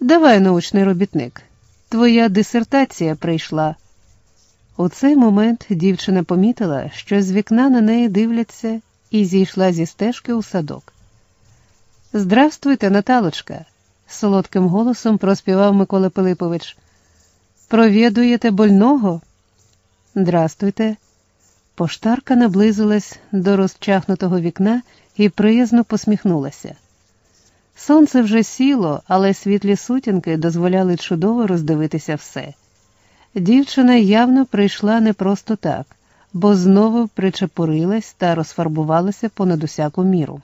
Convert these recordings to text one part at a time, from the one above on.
Давай, научний робітник, твоя дисертація прийшла. У цей момент дівчина помітила, що з вікна на неї дивляться, і зійшла зі стежки у садок. Здравствуйте, Наталочка, солодким голосом проспівав Микола Пилипович. Провідуєте больного? Здрастуйте. Поштарка наблизилась до розчахнутого вікна і приязно посміхнулася. Сонце вже сіло, але світлі сутінки дозволяли чудово роздивитися все. Дівчина явно прийшла не просто так, бо знову причепурилась та розфарбувалася понад усяку міру.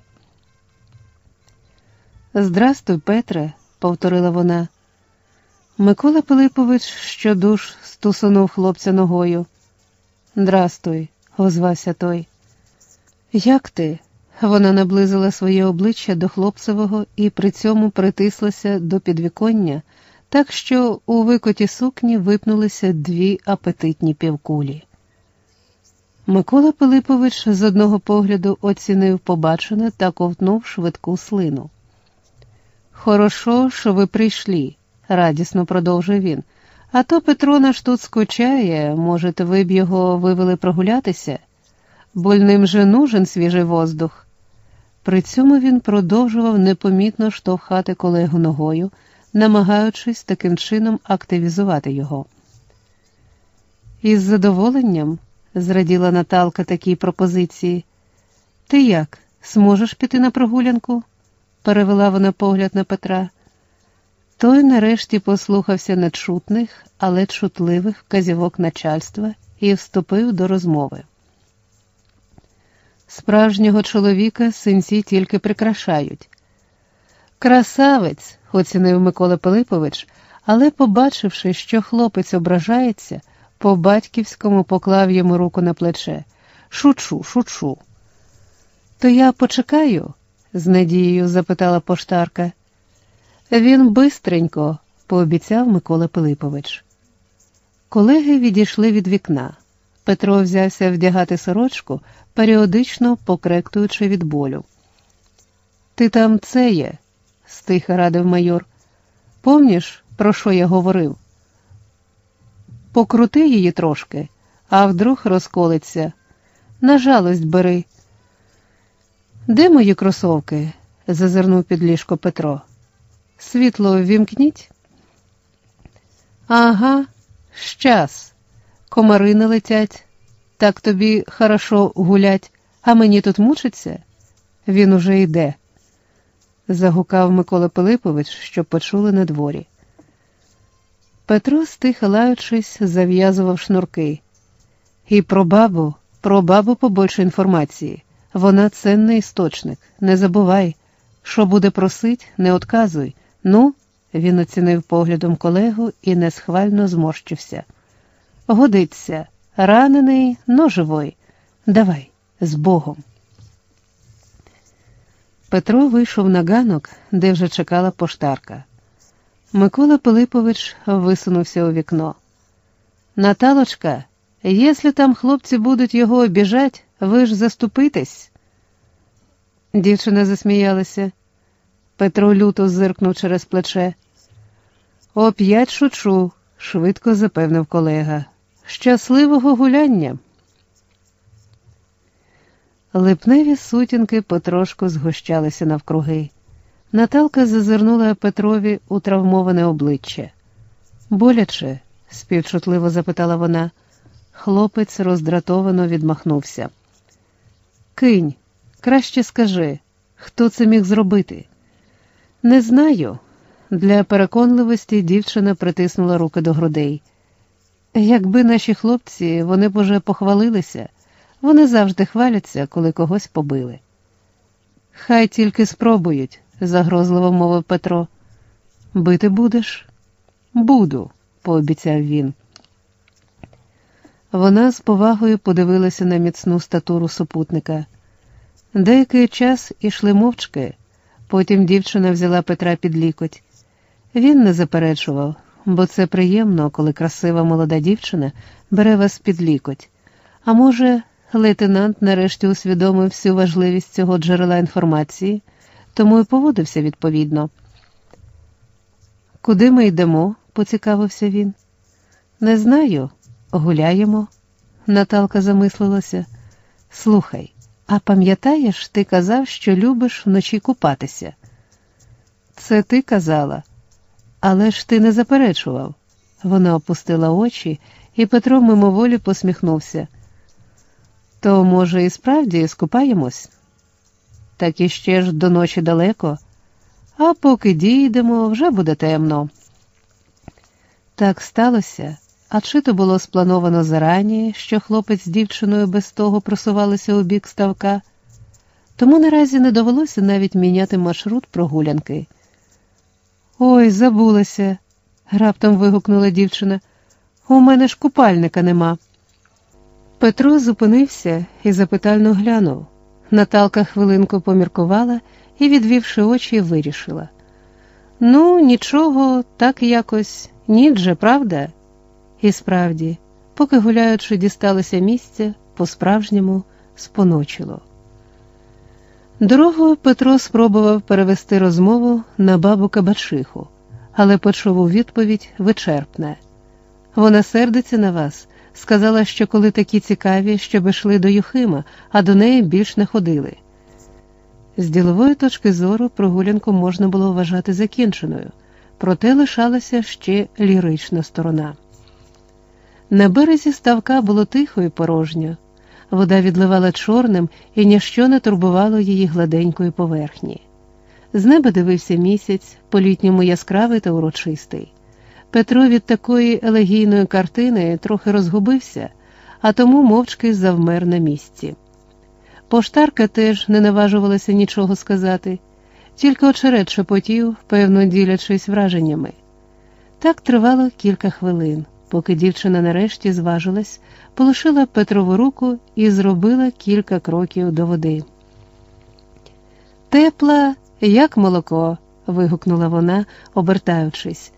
Здрастуй, Петре, повторила вона. Микола Пилипович щодуш стусунув хлопця ногою. Здрастуй, озвався той. Як ти? Вона наблизила своє обличчя до хлопцевого і при цьому притислася до підвіконня, так що у викоті сукні випнулися дві апетитні півкулі. Микола Пилипович з одного погляду оцінив побачене та ковтнув швидку слину. Хорошо, що ви прийшли, радісно продовжив він. А то Петро наш тут скучає, може, ви б його вивели прогулятися? Больним же нужен свіжий воздух. При цьому він продовжував непомітно штовхати колегу ногою, намагаючись таким чином активізувати його. Із задоволенням, зраділа Наталка такій пропозиції, ти як, зможеш піти на прогулянку? перевела вона погляд на Петра. Той нарешті послухався нечутних, але чутливих вказівок начальства і вступив до розмови. Справжнього чоловіка синці тільки прикрашають. Красавець, оцінив Микола Пилипович, але, побачивши, що хлопець ображається, по батьківському поклав йому руку на плече. Шучу, шучу. То я почекаю? з надією запитала поштарка. Він бистренько, пообіцяв Микола Пилипович. Колеги відійшли від вікна. Петро взявся вдягати сорочку, періодично покректуючи від болю. Ти там це є, стиха радив майор. Помніш, про що я говорив? Покрути її трошки, а вдруг розколиться. На жалость бери. Де мої кросовки? зазирнув під ліжко Петро. Світло ввімкніть. Ага, щас. Комари не летять, так тобі хорошо гулять, а мені тут мучиться? Він уже йде, загукав Микола Пилипович, щоб почули на дворі. Петро, стиха лаючись, зав'язував шнурки. І про бабу, про бабу побольше інформації. Вона ценний істочник. Не забувай, що буде просить, не отказуй. Ну, він оцінив поглядом колегу і несхвально зморщився. Годиться, ранений, но живой. Давай, з Богом. Петро вийшов на ганок, де вже чекала поштарка. Микола Пилипович висунувся у вікно. Наталочка, якщо там хлопці будуть його обіжать, ви ж заступитесь. Дівчина засміялася. Петро люто зиркнув через плече. Оп'ять шучу, швидко запевнив колега. Щасливого гуляння. Липневі сутінки потрошку згущалися навкруги. Наталка зазирнула Петрові у травмоване обличчя. Боляче? співчутливо запитала вона. Хлопець роздратовано відмахнувся. Кинь, краще скажи, хто це міг зробити? Не знаю. Для переконливості дівчина притиснула руки до грудей. Якби наші хлопці, вони б уже похвалилися, вони завжди хваляться, коли когось побили. Хай тільки спробують, загрозливо мовив Петро. Бити будеш? Буду, пообіцяв він. Вона з повагою подивилася на міцну статуру супутника. Деякий час ішли мовчки, потім дівчина взяла Петра під лікоть. Він не заперечував, бо це приємно, коли красива молода дівчина бере вас під лікоть. А може, лейтенант нарешті усвідомив всю важливість цього джерела інформації, тому і поводився відповідно. Куди ми йдемо? поцікавився він. Не знаю, гуляємо. Наталка замислилася. Слухай, а пам'ятаєш, ти казав, що любиш вночі купатися? Це ти казала, але ж ти не заперечував. Вона опустила очі, і Петро мимоволі посміхнувся. То, може, і справді скупаємось? Так іще ж до ночі далеко, а поки дійдемо, вже буде темно. Так сталося, а чи то було сплановано зарані, що хлопець з дівчиною без того просувалися у бік ставка, тому наразі не довелося навіть міняти маршрут прогулянки. Ой, забулася, раптом вигукнула дівчина. У мене ж купальника нема. Петро зупинився і запитально глянув. Наталка хвилинку поміркувала і, відвівши очі, вирішила. Ну, нічого, так якось, нідже, правда? І справді, поки гуляючи, дісталося місця, по-справжньому споночило. Дорогою Петро спробував перевести розмову на бабу Кабачиху, але почув у відповідь вичерпне. Вона сердиться на вас, сказала, що коли такі цікаві, щоб йшли до Юхима, а до неї більш не ходили. З ділової точки зору прогулянку можна було вважати закінченою, проте лишалася ще лірична сторона. На березі ставка було тихо і порожньо. Вода відливала чорним і ніщо не турбувало її гладенької поверхні. З неба дивився місяць, по літньому яскравий та урочистий. Петро від такої елегійної картини трохи розгубився, а тому мовчки завмер на місці. Поштарка теж не наважувалася нічого сказати, тільки очерет шепотів, певно ділячись враженнями. Так тривало кілька хвилин, поки дівчина нарешті зважилась, полишила Петрову руку і зробила кілька кроків до води. Тепла, як молоко, вигукнула вона, обертаючись.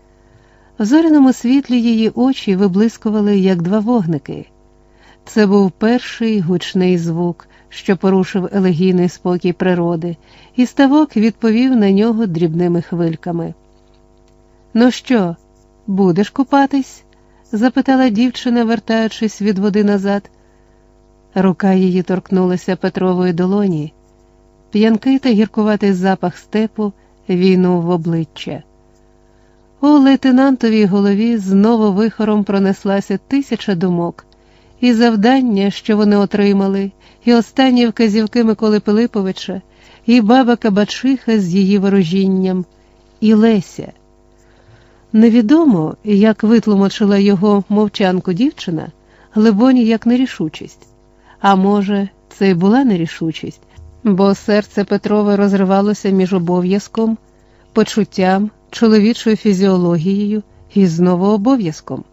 В зоряному світлі її очі виблискували, як два вогники. Це був перший гучний звук, що порушив елегійний спокій природи, і ставок відповів на нього дрібними хвильками. Ну що, будеш купатись? Запитала дівчина, вертаючись від води назад. Рука її торкнулася Петрової долоні. П'янкий та гіркуватий запах степу війнув в обличчя. У лейтенантовій голові знову вихором пронеслася тисяча думок, і завдання, що вони отримали, і останні вказівки Миколи Пилиповича, і баба Кабачиха з її ворожінням, і Леся. Невідомо, як витлумачила його мовчанку дівчина, глибоні як нерішучість. А може, це й була нерішучість, бо серце Петрове розривалося між обов'язком, почуттям, чоловічою фізіологією і знову обов'язком.